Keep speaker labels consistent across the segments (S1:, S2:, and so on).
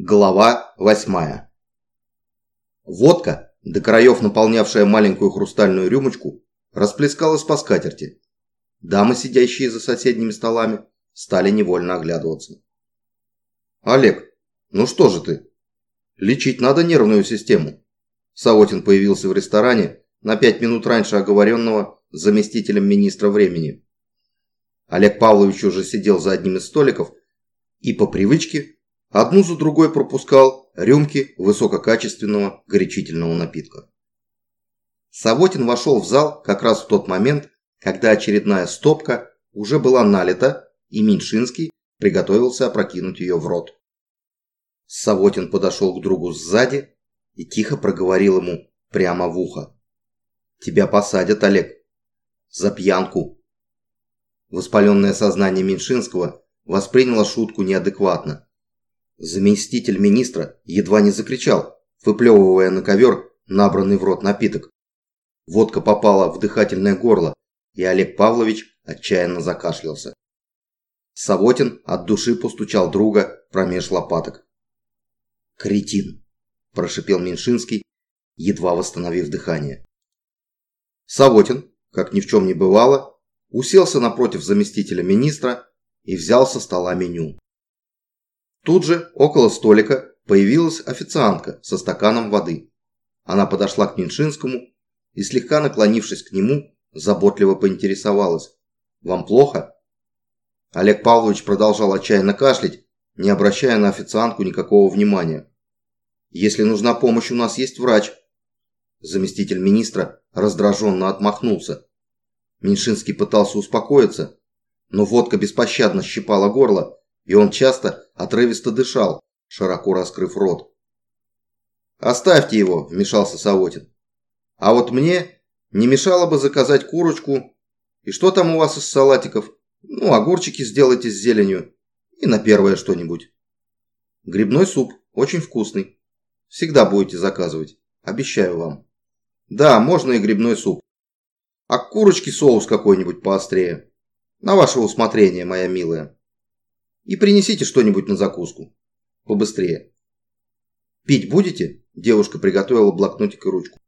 S1: Глава восьмая. Водка, до краев наполнявшая маленькую хрустальную рюмочку, расплескалась по скатерти. Дамы, сидящие за соседними столами, стали невольно оглядываться. «Олег, ну что же ты? Лечить надо нервную систему». Савотин появился в ресторане на пять минут раньше оговоренного заместителем министра времени. Олег Павлович уже сидел за одним из столиков и по привычке Одну за другой пропускал рюмки высококачественного горячительного напитка. Савотин вошел в зал как раз в тот момент, когда очередная стопка уже была налита, и Меньшинский приготовился опрокинуть ее в рот. Савотин подошел к другу сзади и тихо проговорил ему прямо в ухо. «Тебя посадят, Олег. За пьянку». Воспаленное сознание Меньшинского восприняло шутку неадекватно Заместитель министра едва не закричал, выплевывая на ковер набранный в рот напиток. Водка попала в дыхательное горло, и Олег Павлович отчаянно закашлялся. Савотин от души постучал друга промеж лопаток. «Кретин!» – прошипел Меньшинский, едва восстановив дыхание. Савотин, как ни в чем не бывало, уселся напротив заместителя министра и взял со стола меню. Тут же, около столика, появилась официантка со стаканом воды. Она подошла к Меньшинскому и, слегка наклонившись к нему, заботливо поинтересовалась. «Вам плохо?» Олег Павлович продолжал отчаянно кашлять, не обращая на официантку никакого внимания. «Если нужна помощь, у нас есть врач». Заместитель министра раздраженно отмахнулся. Меньшинский пытался успокоиться, но водка беспощадно щипала горло, и он часто отрывисто дышал, широко раскрыв рот. «Оставьте его», – вмешался Савотин. «А вот мне не мешало бы заказать курочку. И что там у вас из салатиков? Ну, огурчики сделайте с зеленью. И на первое что-нибудь. Грибной суп, очень вкусный. Всегда будете заказывать, обещаю вам. Да, можно и грибной суп. А к курочке соус какой-нибудь поострее. На ваше усмотрение, моя милая. И принесите что-нибудь на закуску. Побыстрее. Пить будете? Девушка приготовила блокнотик и ручку.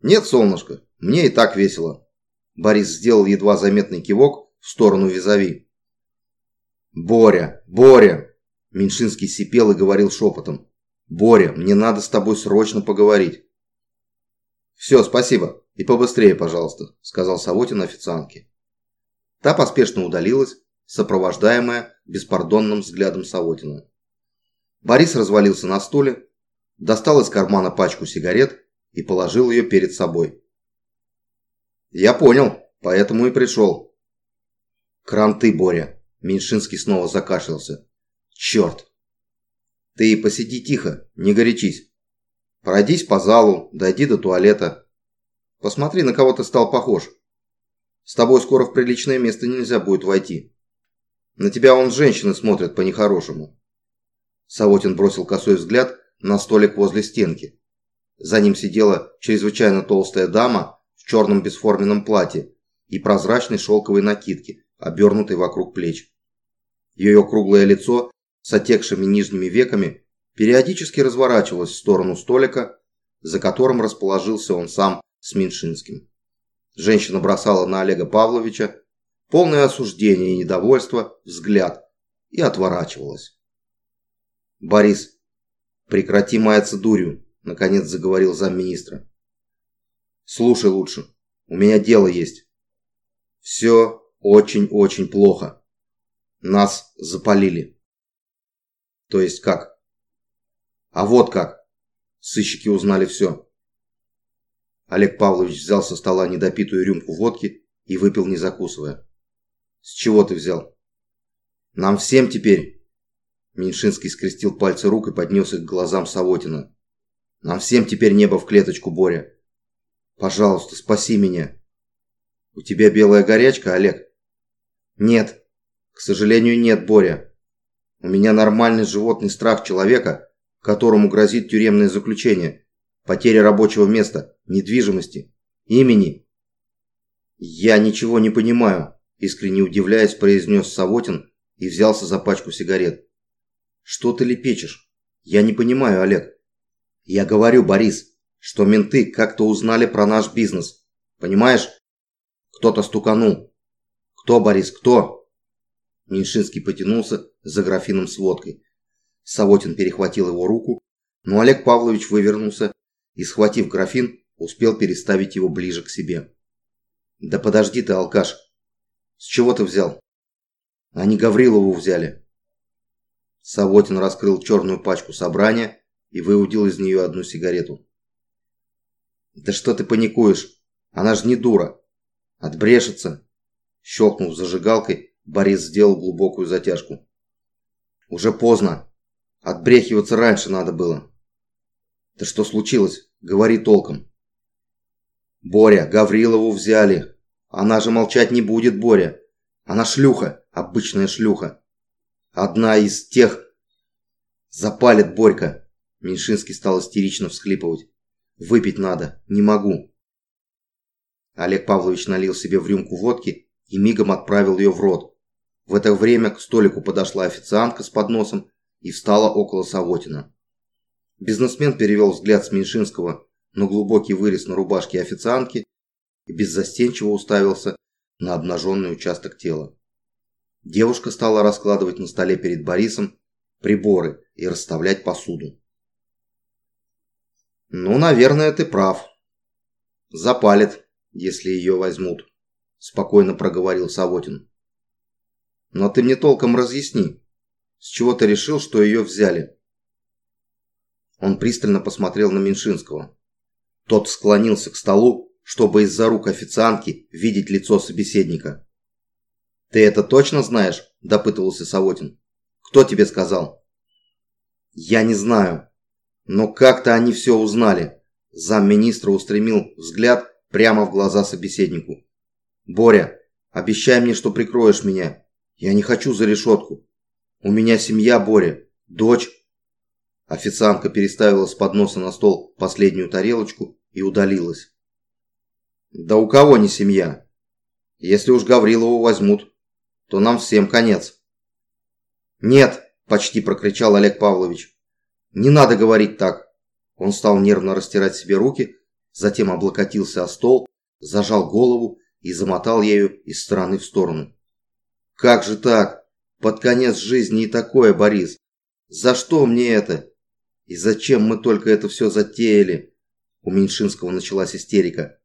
S1: Нет, солнышко, мне и так весело. Борис сделал едва заметный кивок в сторону визави. Боря, Боря! Меньшинский сипел и говорил шепотом. Боря, мне надо с тобой срочно поговорить. Все, спасибо. И побыстрее, пожалуйста, сказал Савотин официантке. Та поспешно удалилась, сопровождаемая беспардонным взглядом Савотина. Борис развалился на стуле, достал из кармана пачку сигарет и положил ее перед собой. «Я понял, поэтому и пришел». «Кранты, Боря!» Меньшинский снова закашлялся. «Черт!» «Ты посиди тихо, не горячись. Пройдись по залу, дойди до туалета. Посмотри, на кого ты стал похож. С тобой скоро в приличное место нельзя будет войти. На тебя он женщины смотрят по-нехорошему. Савотин бросил косой взгляд на столик возле стенки. За ним сидела чрезвычайно толстая дама в черном бесформенном платье и прозрачной шелковой накидке, обернутой вокруг плеч. Ее круглое лицо с отекшими нижними веками периодически разворачивалось в сторону столика, за которым расположился он сам с Меньшинским. Женщина бросала на Олега Павловича полное осуждение и недовольство, взгляд, и отворачивалась. «Борис, прекрати маяться дурью», – наконец заговорил замминистра. «Слушай лучше, у меня дело есть. Все очень-очень плохо. Нас запалили». «То есть как?» «А вот как. Сыщики узнали все». Олег Павлович взял со стола недопитую рюмку водки и выпил не закусывая. С чего ты взял? Нам всем теперь... Меньшинский скрестил пальцы рук и поднес их к глазам Савотина. Нам всем теперь небо в клеточку, Боря. Пожалуйста, спаси меня. У тебя белая горячка, Олег? Нет. К сожалению, нет, Боря. У меня нормальный животный страх человека, которому грозит тюремное заключение, потеря рабочего места, недвижимости, имени. Я ничего не понимаю искренне удивляясь, произнес Савотин и взялся за пачку сигарет. «Что ты лепечешь? Я не понимаю, Олег. Я говорю, Борис, что менты как-то узнали про наш бизнес. Понимаешь? Кто-то стуканул. Кто, Борис, кто? Меньшинский потянулся за графином с водкой. Савотин перехватил его руку, но Олег Павлович вывернулся и, схватив графин, успел переставить его ближе к себе. «Да подожди ты, алкаш! С чего ты взял?» «Они Гаврилову взяли». Савотин раскрыл черную пачку собрания и выудил из нее одну сигарету. «Да что ты паникуешь? Она же не дура. Отбрешется!» Щелкнув зажигалкой, Борис сделал глубокую затяжку. «Уже поздно. Отбрехиваться раньше надо было». «Да что случилось? Говори толком». «Боря, Гаврилову взяли. Она же молчать не будет, Боря. Она шлюха, обычная шлюха. Одна из тех...» «Запалит Борька!» Меньшинский стал истерично всхлипывать. «Выпить надо. Не могу». Олег Павлович налил себе в рюмку водки и мигом отправил ее в рот. В это время к столику подошла официантка с подносом и встала около Савотина. Бизнесмен перевел взгляд с Меньшинского на глубокий вырез на рубашке официантки и беззастенчиво уставился на обнаженный участок тела. Девушка стала раскладывать на столе перед Борисом приборы и расставлять посуду. «Ну, наверное, ты прав. Запалит, если ее возьмут», – спокойно проговорил Савотин. «Но ты мне толком разъясни, с чего ты решил, что ее взяли?» Он пристально посмотрел на Меньшинского. Тот склонился к столу, чтобы из-за рук официантки видеть лицо собеседника. «Ты это точно знаешь?» – допытывался Савотин. «Кто тебе сказал?» «Я не знаю. Но как-то они все узнали». Замминистра устремил взгляд прямо в глаза собеседнику. «Боря, обещай мне, что прикроешь меня. Я не хочу за решетку. У меня семья, Боря, дочь, Официантка переставила с подноса на стол последнюю тарелочку и удалилась. «Да у кого не семья? Если уж Гаврилову возьмут, то нам всем конец». «Нет!» – почти прокричал Олег Павлович. «Не надо говорить так!» Он стал нервно растирать себе руки, затем облокотился о стол, зажал голову и замотал ею из стороны в сторону. «Как же так? Под конец жизни и такое, Борис! За что мне это? И зачем мы только это все затеяли? У Меньшинского началась истерика.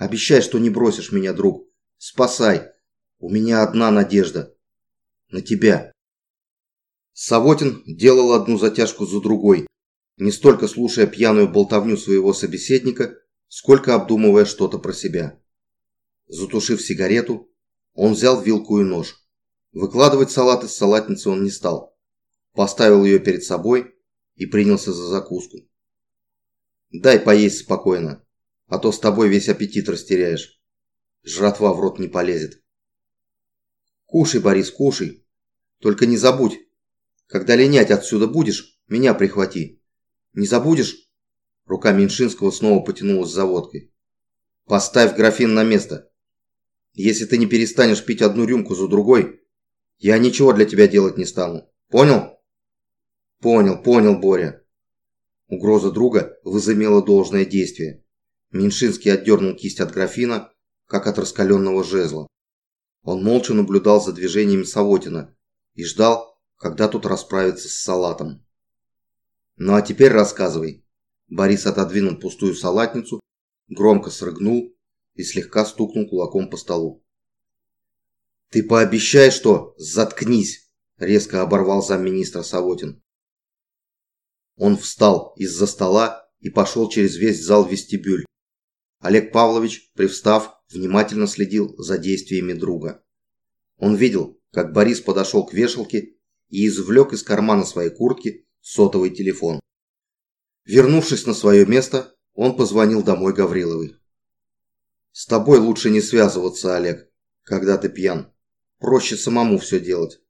S1: Обещай, что не бросишь меня, друг. Спасай. У меня одна надежда. На тебя. Савотин делал одну затяжку за другой, не столько слушая пьяную болтовню своего собеседника, сколько обдумывая что-то про себя. Затушив сигарету, он взял вилку и нож. Выкладывать салат из салатницы он не стал. Поставил ее перед собой и принялся за закуску. «Дай поесть спокойно, а то с тобой весь аппетит растеряешь. Жратва в рот не полезет». «Кушай, Борис, кушай. Только не забудь, когда линять отсюда будешь, меня прихвати. Не забудешь?» Рука Меньшинского снова потянулась за водкой. «Поставь графин на место. Если ты не перестанешь пить одну рюмку за другой, я ничего для тебя делать не стану. Понял?» «Понял, понял, Боря». Угроза друга возымела должное действие. Меньшинский отдернул кисть от графина, как от раскаленного жезла. Он молча наблюдал за движениями Савотина и ждал, когда тот расправится с салатом. «Ну а теперь рассказывай». Борис отодвинул пустую салатницу, громко срыгнул и слегка стукнул кулаком по столу. «Ты пообещай, что... Заткнись!» – резко оборвал замминистра Савотин. Он встал из-за стола и пошел через весь зал в вестибюль. Олег Павлович, привстав, внимательно следил за действиями друга. Он видел, как Борис подошел к вешалке и извлек из кармана своей куртки сотовый телефон. Вернувшись на свое место, он позвонил домой Гавриловой. «С тобой лучше не связываться, Олег, когда ты пьян. Проще самому все делать».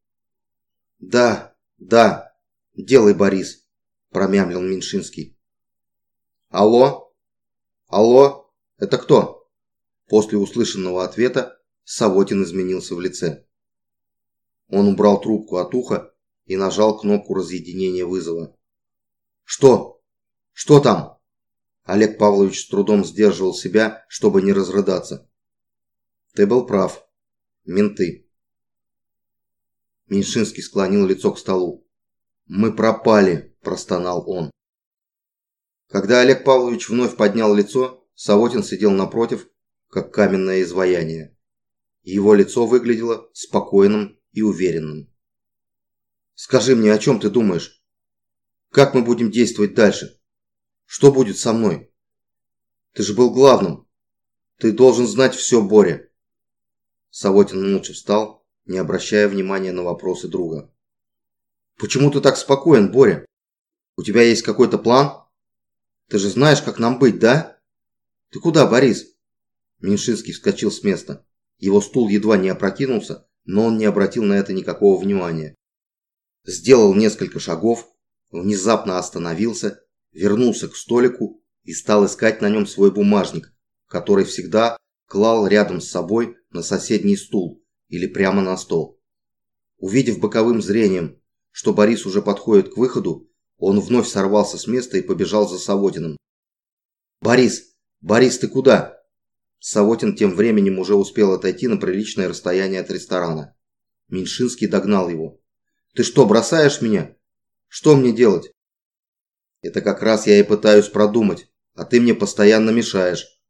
S1: «Да, да, делай, Борис промямлил Меньшинский. «Алло? Алло? Это кто?» После услышанного ответа Савотин изменился в лице. Он убрал трубку от уха и нажал кнопку разъединения вызова. Что? Что там? Олег Павлович с трудом сдерживал себя, чтобы не разрыдаться. Ты был прав. Менты. Меньшинский склонил лицо к столу. «Мы пропали!» – простонал он. Когда Олег Павлович вновь поднял лицо, Савотин сидел напротив, как каменное изваяние. Его лицо выглядело спокойным и уверенным. «Скажи мне, о чем ты думаешь? Как мы будем действовать дальше? Что будет со мной? Ты же был главным. Ты должен знать все, Боря». Савотин молча встал, не обращая внимания на вопросы друга. «Почему ты так спокоен, Боря? У тебя есть какой-то план?» Ты же знаешь, как нам быть, да? Ты куда, Борис? Меньшинский вскочил с места. Его стул едва не опрокинулся, но он не обратил на это никакого внимания. Сделал несколько шагов, внезапно остановился, вернулся к столику и стал искать на нем свой бумажник, который всегда клал рядом с собой на соседний стул или прямо на стол. Увидев боковым зрением, что Борис уже подходит к выходу, он вновь сорвался с места и побежал за Савотиным. «Борис! Борис, ты куда?» Савотин тем временем уже успел отойти на приличное расстояние от ресторана. Меньшинский догнал его. «Ты что, бросаешь меня? Что мне делать?» «Это как раз я и пытаюсь продумать, а ты мне постоянно мешаешь»,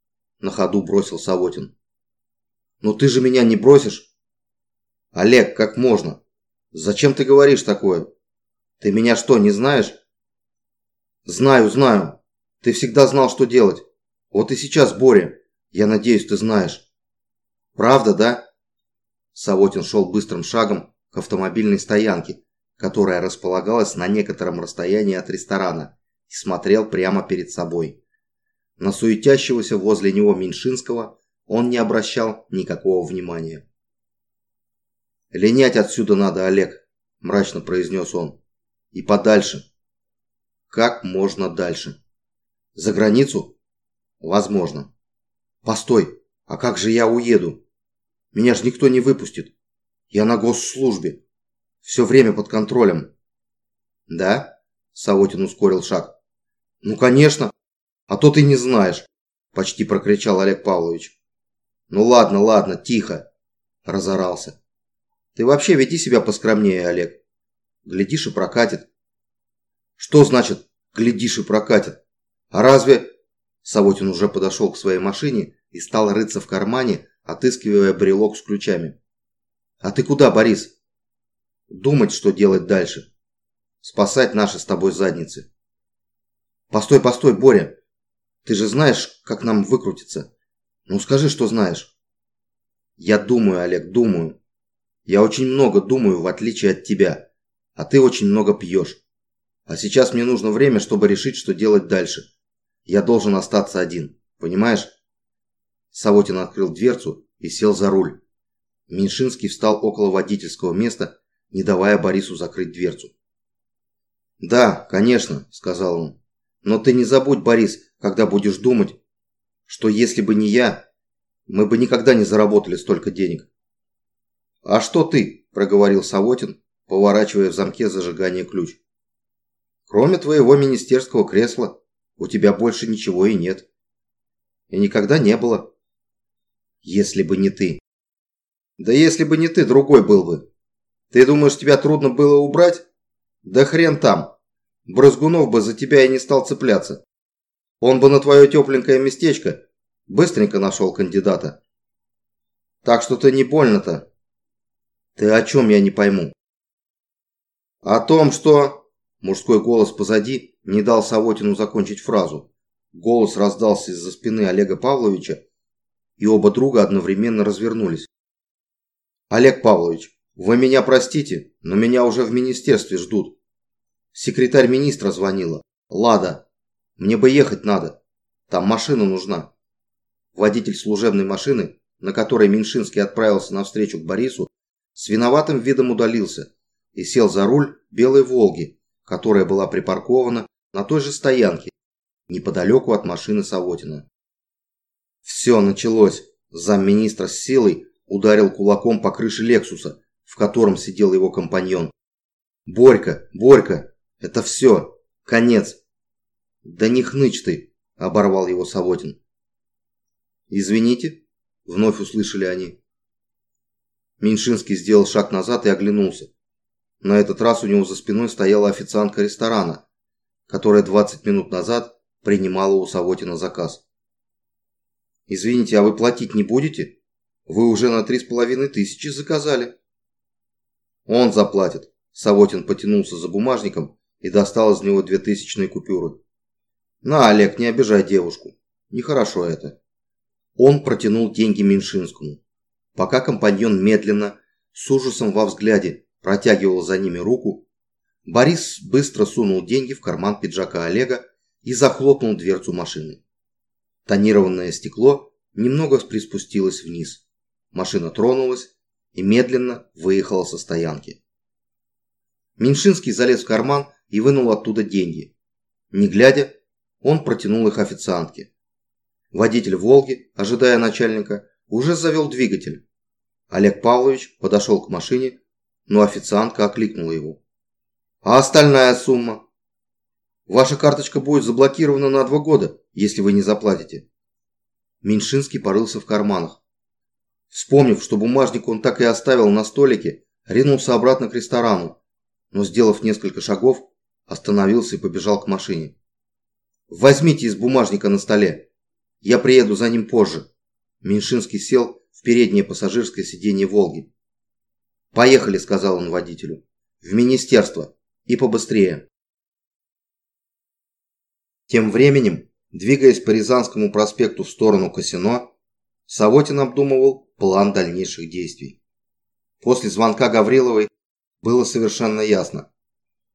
S1: на ходу бросил Савотин. «Но ты же меня не бросишь?» «Олег, как можно? Зачем ты говоришь такое? Ты меня что, не знаешь?» «Знаю, знаю. Ты всегда знал, что делать. Вот и сейчас, Боря. Я надеюсь, ты знаешь». «Правда, да?» Савотин шел быстрым шагом к автомобильной стоянке, которая располагалась на некотором расстоянии от ресторана, и смотрел прямо перед собой. На суетящегося возле него Меньшинского он не обращал никакого внимания. «Линять отсюда надо, Олег», – мрачно произнес он. «И подальше, как можно дальше. За границу? Возможно. Постой, а как же я уеду? Меня же никто не выпустит. Я на госслужбе. Все время под контролем. Да? Савотин ускорил шаг. Ну, конечно. А то ты не знаешь. Почти прокричал Олег Павлович. Ну ладно, ладно, тихо. Разорался. Ты вообще веди себя поскромнее, Олег. Глядишь и прокатит. Что значит «глядишь и прокатит»? А разве... Савотин уже подошел к своей машине и стал рыться в кармане, отыскивая брелок с ключами. «А ты куда, Борис?» «Думать, что делать дальше. Спасать наши с тобой задницы». «Постой, постой, Боря! Ты же знаешь, как нам выкрутиться. Ну скажи, что знаешь». «Я думаю, Олег, думаю. Я очень много думаю, в отличие от тебя. А ты очень много пьешь. А сейчас мне нужно время, чтобы решить, что делать дальше. Я должен остаться один. Понимаешь? Савотин открыл дверцу и сел за руль. Меньшинский встал около водительского места, не давая Борису закрыть дверцу. «Да, конечно», – сказал он. «Но ты не забудь, Борис, когда будешь думать, что если бы не я, мы бы никогда не заработали столько денег». «А что ты?» – проговорил Савотин, поворачивая в замке зажигания ключ. Кроме твоего министерского кресла, у тебя больше ничего и нет. И никогда не было. Если бы не ты. Да если бы не ты, другой был бы. Ты думаешь, тебя трудно было убрать? Да хрен там. Брызгунов бы за тебя и не стал цепляться. Он бы на твое тепленькое местечко быстренько нашел кандидата. Так что ты не больно-то. Ты о чем я не пойму? О том, что... Мужской голос позади не дал Савотину закончить фразу. Голос раздался из-за спины Олега Павловича, и оба друга одновременно развернулись. «Олег Павлович, вы меня простите, но меня уже в министерстве ждут. Секретарь министра звонила. Лада, мне бы ехать надо. Там машина нужна». Водитель служебной машины, на которой Меньшинский отправился навстречу к Борису, с виноватым видом удалился и сел за руль белой «Волги», которая была припаркована на той же стоянке, неподалеку от машины Савотина. Все началось. Замминистра с силой ударил кулаком по крыше Лексуса, в котором сидел его компаньон. «Борька! Борька! Это все! Конец! «Да не хнычь ты!» – оборвал его Савотин. «Извините?» – вновь услышали они. Меньшинский сделал шаг назад и оглянулся. На этот раз у него за спиной стояла официантка ресторана, которая 20 минут назад принимала у Савотина заказ. «Извините, а вы платить не будете? Вы уже на три с половиной тысячи заказали». «Он заплатит», – Савотин потянулся за бумажником и достал из него две тысячные купюры. «На, Олег, не обижай девушку. Нехорошо это». Он протянул деньги Меньшинскому. Пока компаньон медленно, с ужасом во взгляде, протягивал за ними руку, Борис быстро сунул деньги в карман пиджака Олега и захлопнул дверцу машины. Тонированное стекло немного приспустилось вниз. Машина тронулась и медленно выехала со стоянки. Меньшинский залез в карман и вынул оттуда деньги. Не глядя, он протянул их официантке. Водитель «Волги», ожидая начальника, уже завел двигатель. Олег Павлович подошел к машине, но официантка окликнула его. «А остальная сумма?» «Ваша карточка будет заблокирована на два года, если вы не заплатите». Меньшинский порылся в карманах. Вспомнив, что бумажник он так и оставил на столике, ринулся обратно к ресторану, но, сделав несколько шагов, остановился и побежал к машине. «Возьмите из бумажника на столе. Я приеду за ним позже». Меньшинский сел в переднее пассажирское сиденье «Волги». «Поехали», — сказал он водителю. «В министерство. И побыстрее». Тем временем, двигаясь по Рязанскому проспекту в сторону Касино, Савотин обдумывал план дальнейших действий. После звонка Гавриловой было совершенно ясно,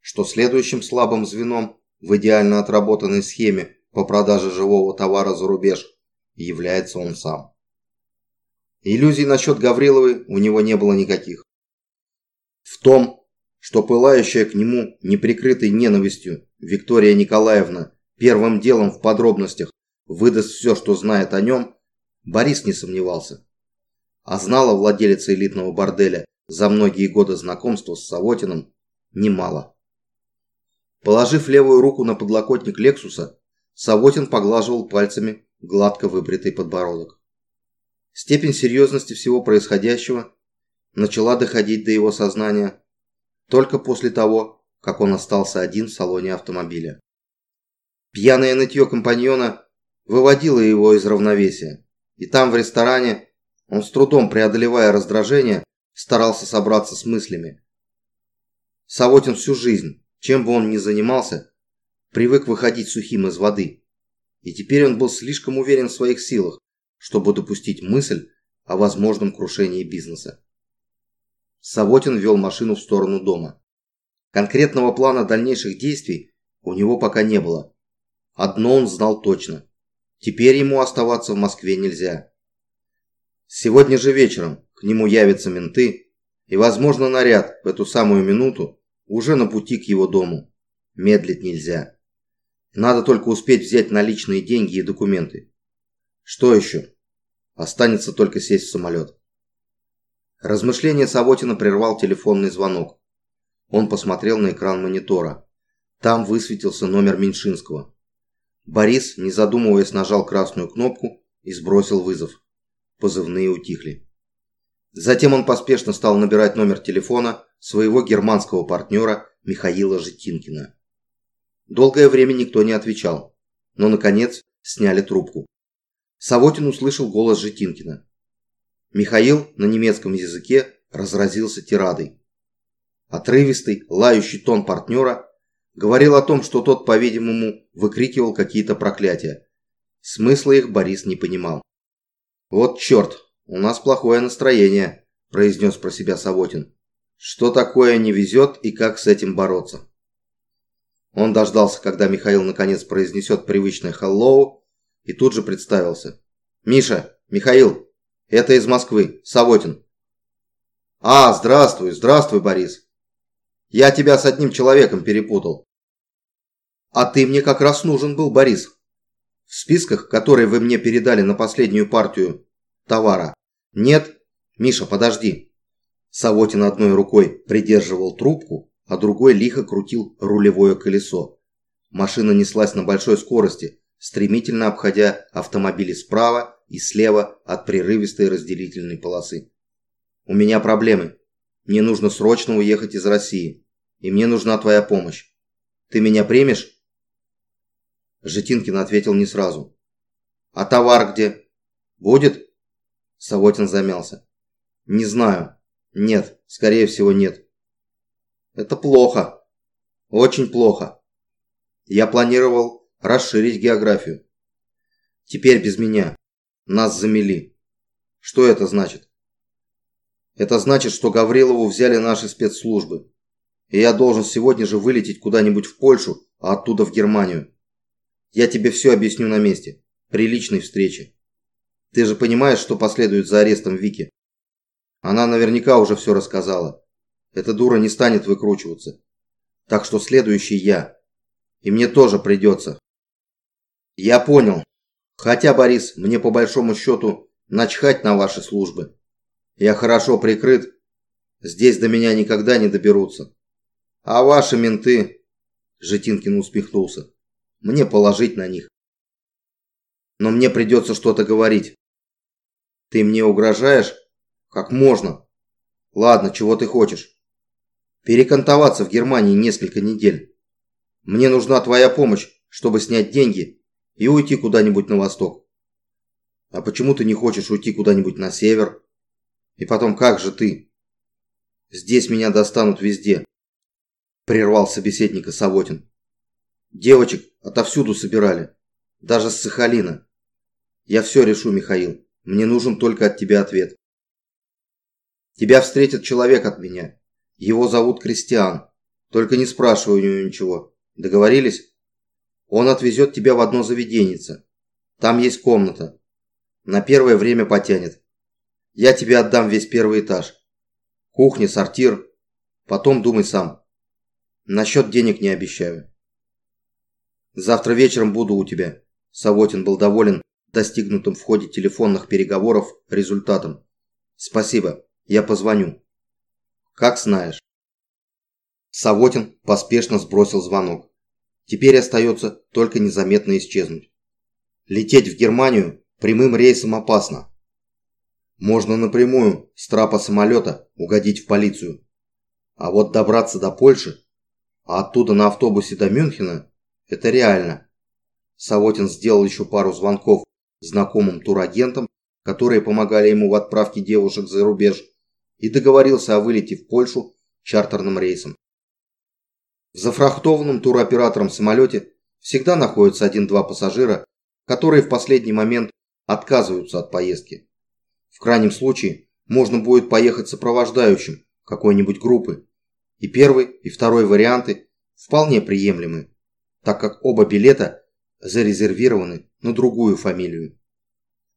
S1: что следующим слабым звеном в идеально отработанной схеме по продаже живого товара за рубеж является он сам. Иллюзий насчет Гавриловой у него не было никаких. В том, что пылающая к нему неприкрытой ненавистью Виктория Николаевна первым делом в подробностях выдаст все, что знает о нем, Борис не сомневался. А знала владелица элитного борделя за многие годы знакомства с Савотиным немало. Положив левую руку на подлокотник Лексуса, Савотин поглаживал пальцами гладко выбритый подбородок. Степень серьезности всего происходящего начала доходить до его сознания только после того, как он остался один в салоне автомобиля. Пьяное нытье компаньона выводило его из равновесия, и там, в ресторане, он с трудом преодолевая раздражение, старался собраться с мыслями. Савотин всю жизнь, чем бы он ни занимался, привык выходить сухим из воды, и теперь он был слишком уверен в своих силах, чтобы допустить мысль о возможном крушении бизнеса. Савотин вел машину в сторону дома. Конкретного плана дальнейших действий у него пока не было. Одно он знал точно. Теперь ему оставаться в Москве нельзя. Сегодня же вечером к нему явятся менты, и, возможно, наряд в эту самую минуту уже на пути к его дому. Медлить нельзя. Надо только успеть взять наличные деньги и документы. Что еще? Останется только сесть в самолет. Размышление Савотина прервал телефонный звонок. Он посмотрел на экран монитора. Там высветился номер Меньшинского. Борис, не задумываясь, нажал красную кнопку и сбросил вызов. Позывные утихли. Затем он поспешно стал набирать номер телефона своего германского партнера Михаила Житинкина. Долгое время никто не отвечал, но, наконец, сняли трубку. Савотин услышал голос Житинкина. Михаил на немецком языке разразился тирадой. Отрывистый, лающий тон партнера говорил о том, что тот, по-видимому, выкрикивал какие-то проклятия. Смысла их Борис не понимал. «Вот черт, у нас плохое настроение», – произнес про себя Савотин. «Что такое не везет и как с этим бороться?» Он дождался, когда Михаил наконец произнесет привычное «hello», и тут же представился. «Миша! Михаил! Это из Москвы. Савотин». «А, здравствуй, здравствуй, Борис. Я тебя с одним человеком перепутал». «А ты мне как раз нужен был, Борис. В списках, которые вы мне передали на последнюю партию товара, нет? Миша, подожди». Савотин одной рукой придерживал трубку, а другой лихо крутил рулевое колесо. Машина неслась на большой скорости, стремительно обходя автомобили справа и слева от прерывистой разделительной полосы. «У меня проблемы. Мне нужно срочно уехать из России, и мне нужна твоя помощь. Ты меня примешь?» Житинкин ответил не сразу. «А товар где? Будет?» Савотин замялся. «Не знаю. Нет, скорее всего нет». «Это плохо. Очень плохо. Я планировал расширить географию. Теперь без меня. Нас замели. Что это значит? Это значит, что Гаврилову взяли наши спецслужбы. И я должен сегодня же вылететь куда-нибудь в Польшу, а оттуда в Германию. Я тебе все объясню на месте. При личной встрече. Ты же понимаешь, что последует за арестом Вики? Она наверняка уже все рассказала. Эта дура не станет выкручиваться. Так что следующий я. И мне тоже придется. Я понял. Хотя, Борис, мне по большому счету начхать на ваши службы. Я хорошо прикрыт. Здесь до меня никогда не доберутся. А ваши менты... Житинкин усмехнулся. Мне положить на них. Но мне придется что-то говорить. Ты мне угрожаешь? Как можно? Ладно, чего ты хочешь? Перекантоваться в Германии несколько недель. Мне нужна твоя помощь, чтобы снять деньги и уйти куда-нибудь на восток. А почему ты не хочешь уйти куда-нибудь на север? И потом, как же ты? Здесь меня достанут везде. Прервал собеседника Савотин. Девочек отовсюду собирали. Даже с Сахалина. Я все решу, Михаил. Мне нужен только от тебя ответ. Тебя встретит человек от меня. Его зовут Кристиан. Только не спрашивай у него ничего. Договорились? Он отвезет тебя в одно заведеннице. Там есть комната. На первое время потянет. Я тебе отдам весь первый этаж. Кухня, сортир. Потом думай сам. Насчет денег не обещаю. Завтра вечером буду у тебя. Савотин был доволен достигнутым в ходе телефонных переговоров результатом. Спасибо, я позвоню. Как знаешь. Савотин поспешно сбросил звонок. Теперь остается только незаметно исчезнуть. Лететь в Германию прямым рейсом опасно. Можно напрямую с трапа самолета угодить в полицию. А вот добраться до Польши, а оттуда на автобусе до Мюнхена – это реально. Савотин сделал еще пару звонков знакомым турагентам, которые помогали ему в отправке девушек за рубеж, и договорился о вылете в Польшу чартерным рейсом. В зафрахтованном туроператором самолете всегда находится один-два пассажира, которые в последний момент отказываются от поездки. В крайнем случае можно будет поехать сопровождающим какой-нибудь группы. И первый, и второй варианты вполне приемлемы, так как оба билета зарезервированы на другую фамилию.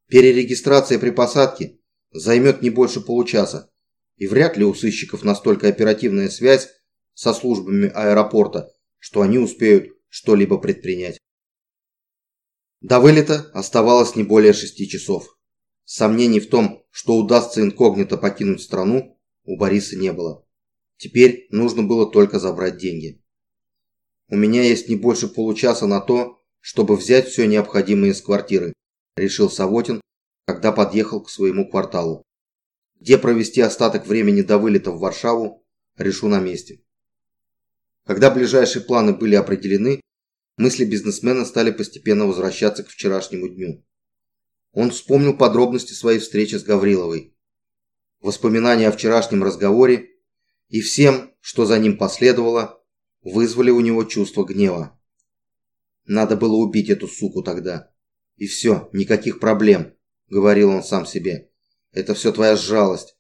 S1: Перерегистрация при посадке займет не больше получаса, и вряд ли у сыщиков настолько оперативная связь со службами аэропорта, что они успеют что-либо предпринять. До вылета оставалось не более шести часов. Сомнений в том, что удастся инкогнито покинуть страну, у Бориса не было. Теперь нужно было только забрать деньги. У меня есть не больше получаса на то, чтобы взять все необходимое из квартиры, решил Савотин, когда подъехал к своему кварталу. Где провести остаток времени до вылета в Варшаву, решу на месте. Когда ближайшие планы были определены, мысли бизнесмена стали постепенно возвращаться к вчерашнему дню. Он вспомнил подробности своей встречи с Гавриловой. Воспоминания о вчерашнем разговоре и всем, что за ним последовало, вызвали у него чувство гнева. Надо было убить эту суку тогда. И все, никаких проблем, говорил он сам себе. Это все твоя жалость.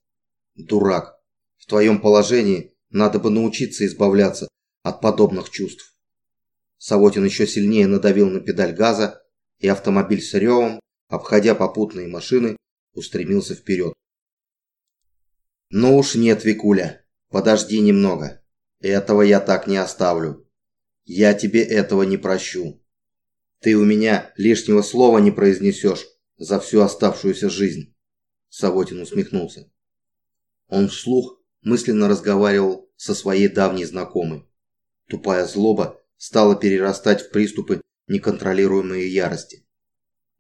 S1: Дурак. В твоем положении надо бы научиться избавляться от подобных чувств. Савотин еще сильнее надавил на педаль газа, и автомобиль с ревом, обходя попутные машины, устремился вперед. «Ну уж нет, Викуля, подожди немного. Этого я так не оставлю. Я тебе этого не прощу. Ты у меня лишнего слова не произнесешь за всю оставшуюся жизнь», Савотин усмехнулся. Он вслух мысленно разговаривал со своей давней знакомой. Тупая злоба стало перерастать в приступы неконтролируемой ярости.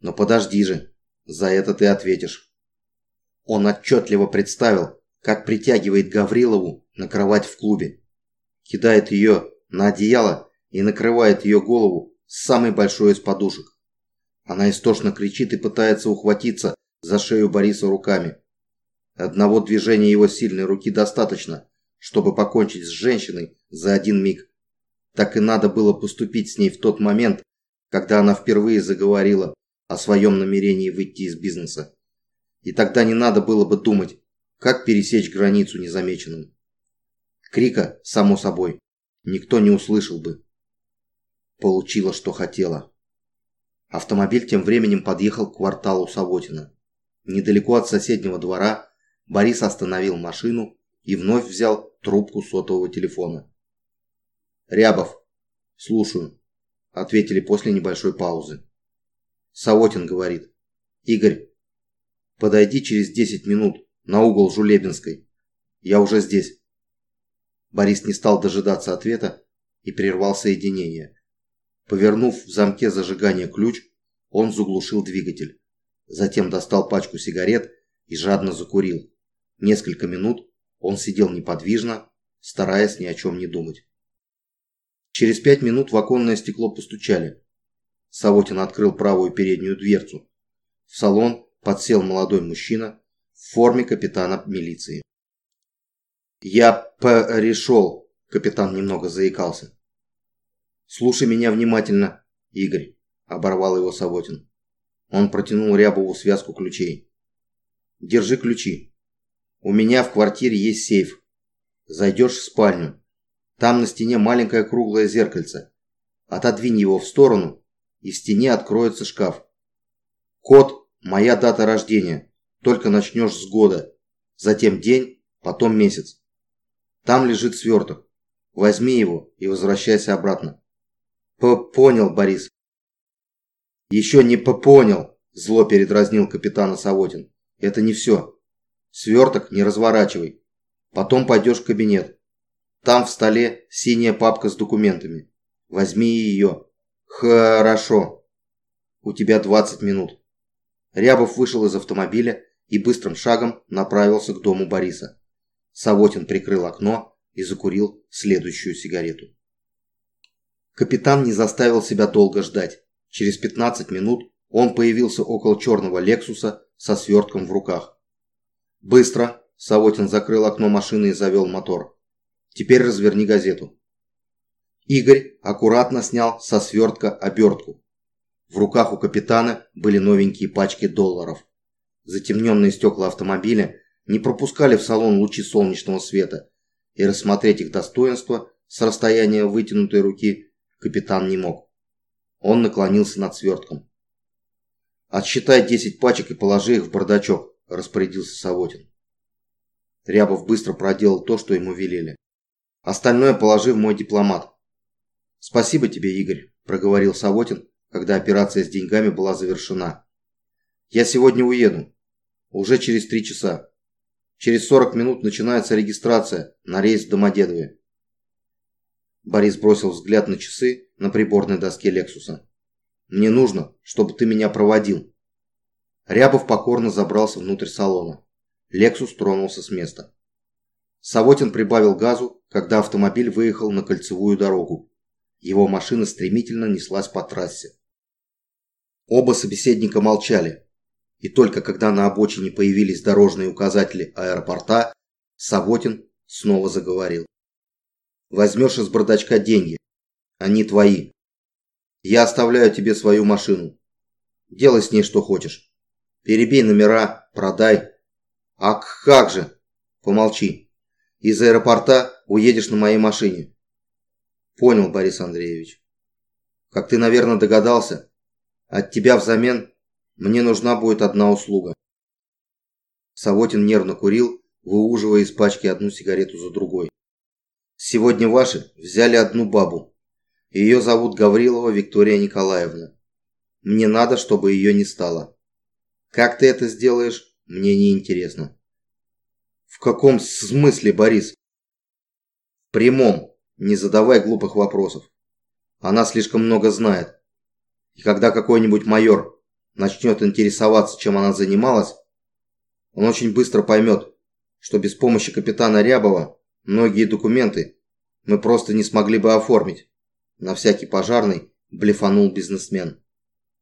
S1: Но подожди же, за это ты ответишь. Он отчетливо представил, как притягивает Гаврилову на кровать в клубе, кидает ее на одеяло и накрывает ее голову с самой большой из подушек. Она истошно кричит и пытается ухватиться за шею Бориса руками. Одного движения его сильной руки достаточно, чтобы покончить с женщиной за один миг. Так и надо было поступить с ней в тот момент, когда она впервые заговорила о своем намерении выйти из бизнеса. И тогда не надо было бы думать, как пересечь границу незамеченным. Крика, само собой, никто не услышал бы. Получила, что хотела. Автомобиль тем временем подъехал к кварталу Савотина. Недалеко от соседнего двора Борис остановил машину и вновь взял трубку сотового телефона. «Рябов, слушаю», – ответили после небольшой паузы. Савотин говорит. «Игорь, подойди через 10 минут на угол Жулебинской. Я уже здесь». Борис не стал дожидаться ответа и прервал соединение. Повернув в замке зажигания ключ, он заглушил двигатель. Затем достал пачку сигарет и жадно закурил. Несколько минут он сидел неподвижно, стараясь ни о чем не думать. Через пять минут в оконное стекло постучали. Савотин открыл правую переднюю дверцу. В салон подсел молодой мужчина в форме капитана милиции. «Я порешел», – капитан немного заикался. «Слушай меня внимательно, Игорь», – оборвал его Савотин. Он протянул Рябову связку ключей. «Держи ключи. У меня в квартире есть сейф. Зайдешь в спальню. Там на стене маленькое круглое зеркальце. Отодвинь его в сторону, и в стене откроется шкаф. Код – моя дата рождения. Только начнешь с года. Затем день, потом месяц. Там лежит сверток. Возьми его и возвращайся обратно. П понял, Борис. Еще не понял, зло передразнил капитана Савотин. Это не все. Сверток не разворачивай. Потом пойдешь в кабинет. Там в столе синяя папка с документами. Возьми ее. Хорошо. У тебя 20 минут. Рябов вышел из автомобиля и быстрым шагом направился к дому Бориса. Савотин прикрыл окно и закурил следующую сигарету. Капитан не заставил себя долго ждать. Через 15 минут он появился около черного «Лексуса» со свертком в руках. «Быстро!» – Савотин закрыл окно машины и завел мотор. Теперь разверни газету. Игорь аккуратно снял со свертка обертку. В руках у капитана были новенькие пачки долларов. Затемненные стекла автомобиля не пропускали в салон лучи солнечного света, и рассмотреть их достоинство с расстояния вытянутой руки капитан не мог. Он наклонился над свертком. «Отсчитай 10 пачек и положи их в бардачок», – распорядился Савотин. Рябов быстро проделал то, что ему велели. Остальное положи в мой дипломат. Спасибо тебе, Игорь, проговорил Савотин, когда операция с деньгами была завершена. Я сегодня уеду. Уже через три часа. Через 40 минут начинается регистрация на рейс в Домодедове. Борис бросил взгляд на часы на приборной доске Лексуса. «Мне нужно, чтобы ты меня проводил». Рябов покорно забрался внутрь салона. Лексус тронулся с места. Савотин прибавил газу, когда автомобиль выехал на кольцевую дорогу. Его машина стремительно неслась по трассе. Оба собеседника молчали. И только когда на обочине появились дорожные указатели аэропорта, Савотин снова заговорил. «Возьмешь из бардачка деньги. Они твои. Я оставляю тебе свою машину. Делай с ней что хочешь. Перебей номера, продай. А как же? Помолчи. Из аэропорта уедешь на моей машине. Понял, Борис Андреевич. Как ты, наверное, догадался, от тебя взамен мне нужна будет одна услуга. Савотин нервно курил, выуживая из пачки одну сигарету за другой. Сегодня ваши взяли одну бабу. Ее зовут Гаврилова Виктория Николаевна. Мне надо, чтобы ее не стало. Как ты это сделаешь, мне не интересно. В каком смысле, Борис? В прямом. Не задавай глупых вопросов. Она слишком много знает. И когда какой-нибудь майор начнет интересоваться, чем она занималась, он очень быстро поймет, что без помощи капитана Рябова многие документы мы просто не смогли бы оформить. На всякий пожарный блефанул бизнесмен.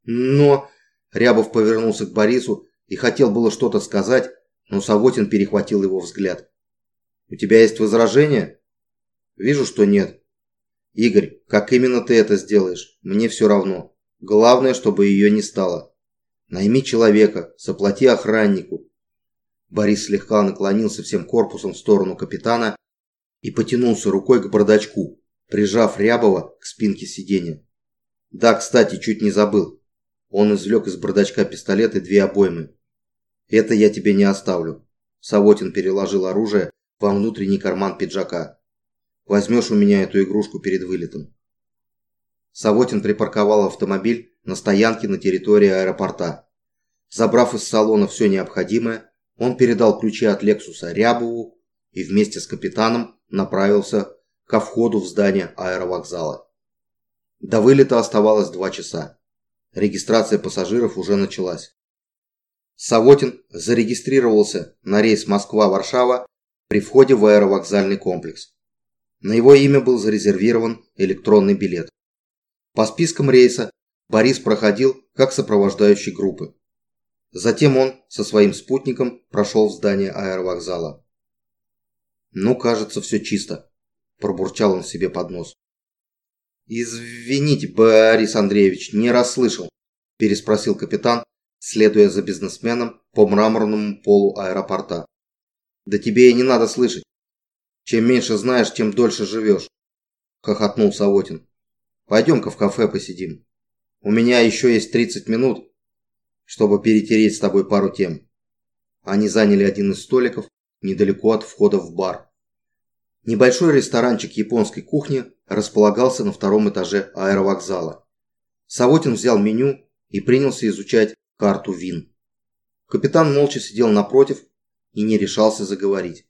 S1: Но Рябов повернулся к Борису и хотел было что-то сказать, но Савотин перехватил его взгляд. «У тебя есть возражения?» «Вижу, что нет». «Игорь, как именно ты это сделаешь? Мне все равно. Главное, чтобы ее не стало. Найми человека, заплати охраннику». Борис слегка наклонился всем корпусом в сторону капитана и потянулся рукой к бардачку, прижав Рябова к спинке сиденья. «Да, кстати, чуть не забыл. Он извлек из бардачка пистолет и две обоймы. «Это я тебе не оставлю». Савотин переложил оружие во внутренний карман пиджака. «Возьмешь у меня эту игрушку перед вылетом». Савотин припарковал автомобиль на стоянке на территории аэропорта. Забрав из салона все необходимое, он передал ключи от Лексуса Рябову и вместе с капитаном направился ко входу в здание аэровокзала. До вылета оставалось два часа. Регистрация пассажиров уже началась. Савотин зарегистрировался на рейс Москва-Варшава при входе в аэровокзальный комплекс. На его имя был зарезервирован электронный билет. По спискам рейса Борис проходил как сопровождающий группы. Затем он со своим спутником прошел в здание аэровокзала. «Ну, кажется, все чисто», – пробурчал он себе под нос. «Извините, Борис Андреевич, не расслышал», – переспросил капитан, следуя за бизнесменом по мраморному полу аэропорта. «Да тебе и не надо слышать. Чем меньше знаешь, тем дольше живешь», – хохотнул Савотин. «Пойдем-ка в кафе посидим. У меня еще есть 30 минут, чтобы перетереть с тобой пару тем». Они заняли один из столиков недалеко от входа в бар. Небольшой ресторанчик японской кухни располагался на втором этаже аэровокзала. Савотин взял меню и принялся изучать карту ВИН. Капитан молча сидел напротив и не решался заговорить.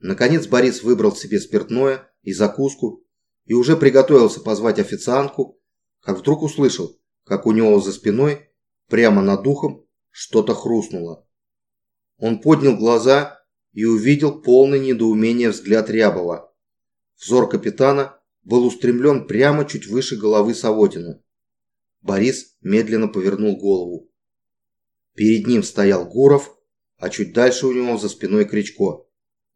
S1: Наконец Борис выбрал себе спиртное и закуску и уже приготовился позвать официантку, как вдруг услышал, как у него за спиной, прямо над ухом, что-то хрустнуло. Он поднял глаза и увидел полный недоумения взгляд Рябова. Взор капитана был устремлен прямо чуть выше головы Савотина. Борис медленно повернул голову. Перед ним стоял Гуров, а чуть дальше у него за спиной Кричко,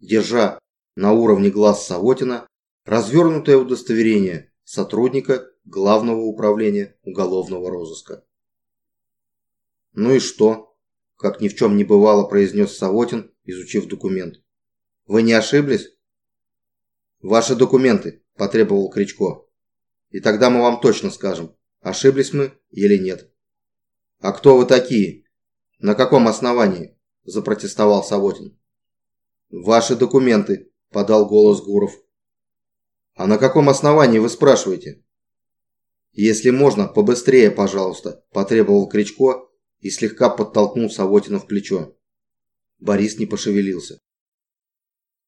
S1: держа на уровне глаз Савотина развернутое удостоверение сотрудника Главного управления уголовного розыска. «Ну и что?» – как ни в чем не бывало, произнес Савотин, изучив документ. «Вы не ошиблись?» «Ваши документы», – потребовал Кричко. «И тогда мы вам точно скажем, ошиблись мы или нет». «А кто вы такие? На каком основании?» – запротестовал Савотин. «Ваши документы», – подал голос Гуров. «А на каком основании вы спрашиваете?» «Если можно, побыстрее, пожалуйста», – потребовал Кричко и слегка подтолкнул Савотина в плечо. Борис не пошевелился.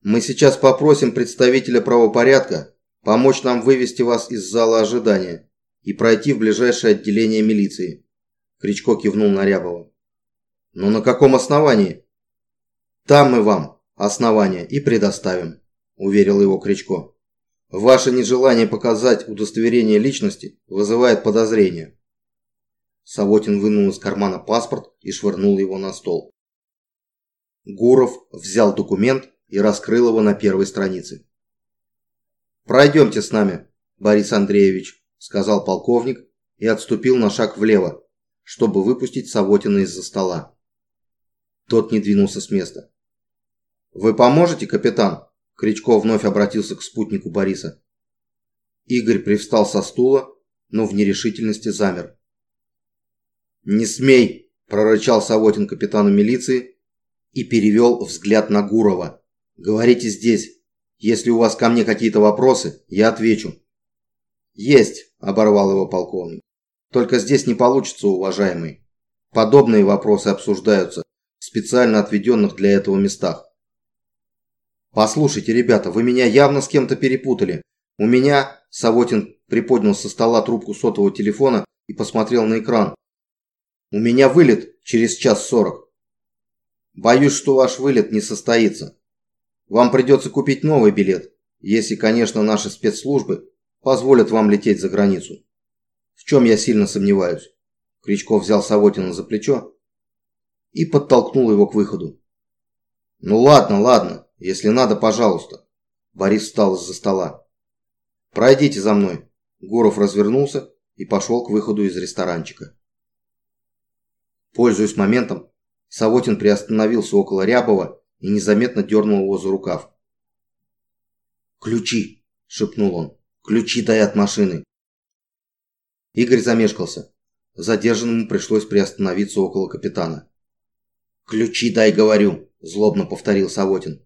S1: «Мы сейчас попросим представителя правопорядка помочь нам вывести вас из зала ожидания и пройти в ближайшее отделение милиции», Кричко кивнул на Рябова. «Но на каком основании?» «Там мы вам основания и предоставим», уверил его Кричко. «Ваше нежелание показать удостоверение личности вызывает подозрения». Савотин вынул из кармана паспорт и швырнул его на стол. Гуров взял документ и раскрыл его на первой странице. «Пройдемте с нами, Борис Андреевич», – сказал полковник и отступил на шаг влево, чтобы выпустить Савотина из-за стола. Тот не двинулся с места. «Вы поможете, капитан?» Кричко вновь обратился к спутнику Бориса. Игорь привстал со стула, но в нерешительности замер. «Не смей!» – прорычал Савотин капитану милиции и перевел взгляд на Гурова. «Говорите здесь. Если у вас ко мне какие-то вопросы, я отвечу». «Есть», – оборвал его полковник. «Только здесь не получится, уважаемый. Подобные вопросы обсуждаются специально отведенных для этого местах». «Послушайте, ребята, вы меня явно с кем-то перепутали. У меня, Савотин приподнял со стола трубку сотового телефона и посмотрел на экран. У меня вылет через час сорок. Боюсь, что ваш вылет не состоится. Вам придется купить новый билет, если, конечно, наши спецслужбы позволят вам лететь за границу. В чем я сильно сомневаюсь. Кричков взял Савотина за плечо и подтолкнул его к выходу. «Ну ладно, ладно, если надо, пожалуйста». Борис встал из-за стола. «Пройдите за мной». Гуров развернулся и пошел к выходу из ресторанчика. Пользуясь моментом, Савотин приостановился около Рябова и незаметно дернул его за рукав. «Ключи!» – шепнул он. «Ключи дай от машины!» Игорь замешкался. Задержанному пришлось приостановиться около капитана. «Ключи дай, говорю!» – злобно повторил Савотин.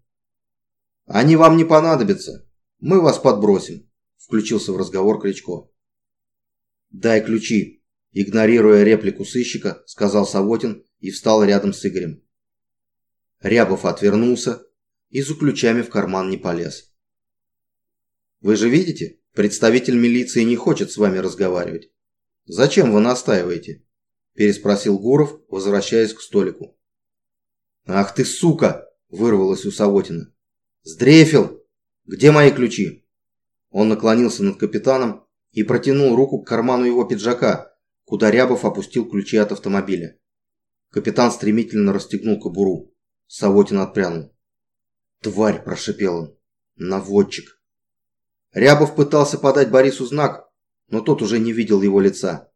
S1: «Они вам не понадобятся. Мы вас подбросим», – включился в разговор Кричко. «Дай ключи», – игнорируя реплику сыщика, сказал Савотин и встал рядом с Игорем. Рябов отвернулся и за ключами в карман не полез. «Вы же видите, представитель милиции не хочет с вами разговаривать. Зачем вы настаиваете?» – переспросил Гуров, возвращаясь к столику. «Ах ты, сука!» – вырвалось у Савотина. «Сдрефил! Где мои ключи?» Он наклонился над капитаном и протянул руку к карману его пиджака, куда Рябов опустил ключи от автомобиля. Капитан стремительно расстегнул кобуру. Савотин отпрянул. «Тварь!» – прошипел он. «Наводчик!» Рябов пытался подать Борису знак, но тот уже не видел его лица.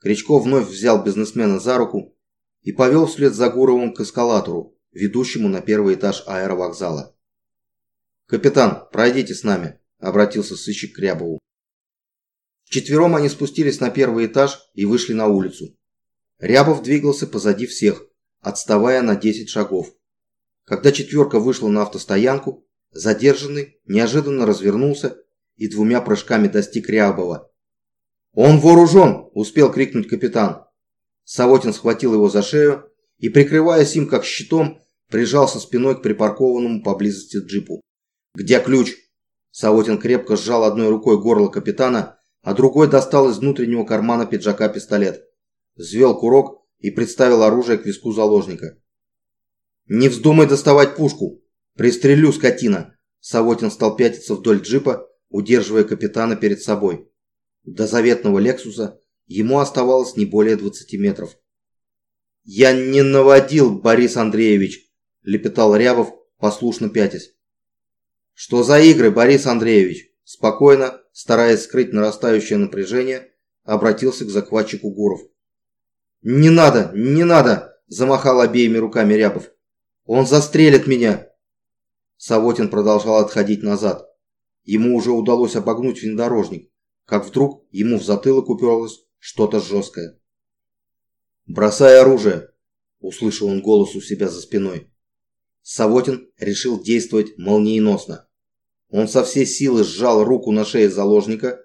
S1: Кричков вновь взял бизнесмена за руку и повел вслед за Гуровым к эскалатору, ведущему на первый этаж аэровокзала. «Капитан, пройдите с нами», – обратился сыщик к Рябову. Вчетвером они спустились на первый этаж и вышли на улицу. Рябов двигался позади всех, отставая на 10 шагов. Когда четверка вышла на автостоянку, задержанный неожиданно развернулся и двумя прыжками достиг Рябова. «Он вооружен!» – успел крикнуть капитан. Савотин схватил его за шею и, прикрываясь им как щитом, прижался спиной к припаркованному поблизости джипу. «Где ключ?» Савотин крепко сжал одной рукой горло капитана, а другой достал из внутреннего кармана пиджака пистолет. Взвел курок и представил оружие к виску заложника. «Не вздумай доставать пушку! Пристрелю, скотина!» Савотин стал пятиться вдоль джипа, удерживая капитана перед собой. До заветного «Лексуса» ему оставалось не более 20 метров. «Я не наводил, Борис Андреевич!» – лепетал Рябов, послушно пятясь. «Что за игры, Борис Андреевич?» Спокойно, стараясь скрыть нарастающее напряжение, обратился к захватчику Гуров. «Не надо, не надо!» – замахал обеими руками Рябов. «Он застрелит меня!» Савотин продолжал отходить назад. Ему уже удалось обогнуть внедорожник, как вдруг ему в затылок уперлось что-то жесткое. «Бросай оружие!» – услышал он голос у себя за спиной. Савотин решил действовать молниеносно. Он со всей силы сжал руку на шее заложника,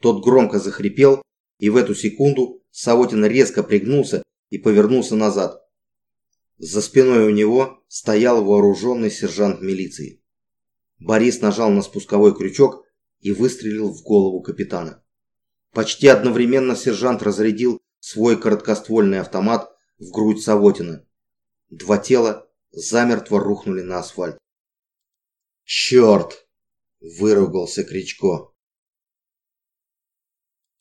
S1: тот громко захрипел, и в эту секунду Савотин резко пригнулся и повернулся назад. За спиной у него стоял вооруженный сержант милиции. Борис нажал на спусковой крючок и выстрелил в голову капитана. Почти одновременно сержант разрядил свой короткоствольный автомат в грудь Савотина. Два тела замертво рухнули на асфальт. «Черт!» – выругался Кричко.